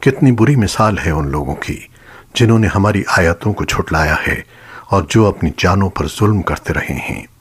کتنی بری مثال ہے ان لوگوں کی جنہوں نے ہماری آیتوں کو جھٹلایا ہے اور جو اپنی جانوں پر ظلم کرتے رہے ہیں۔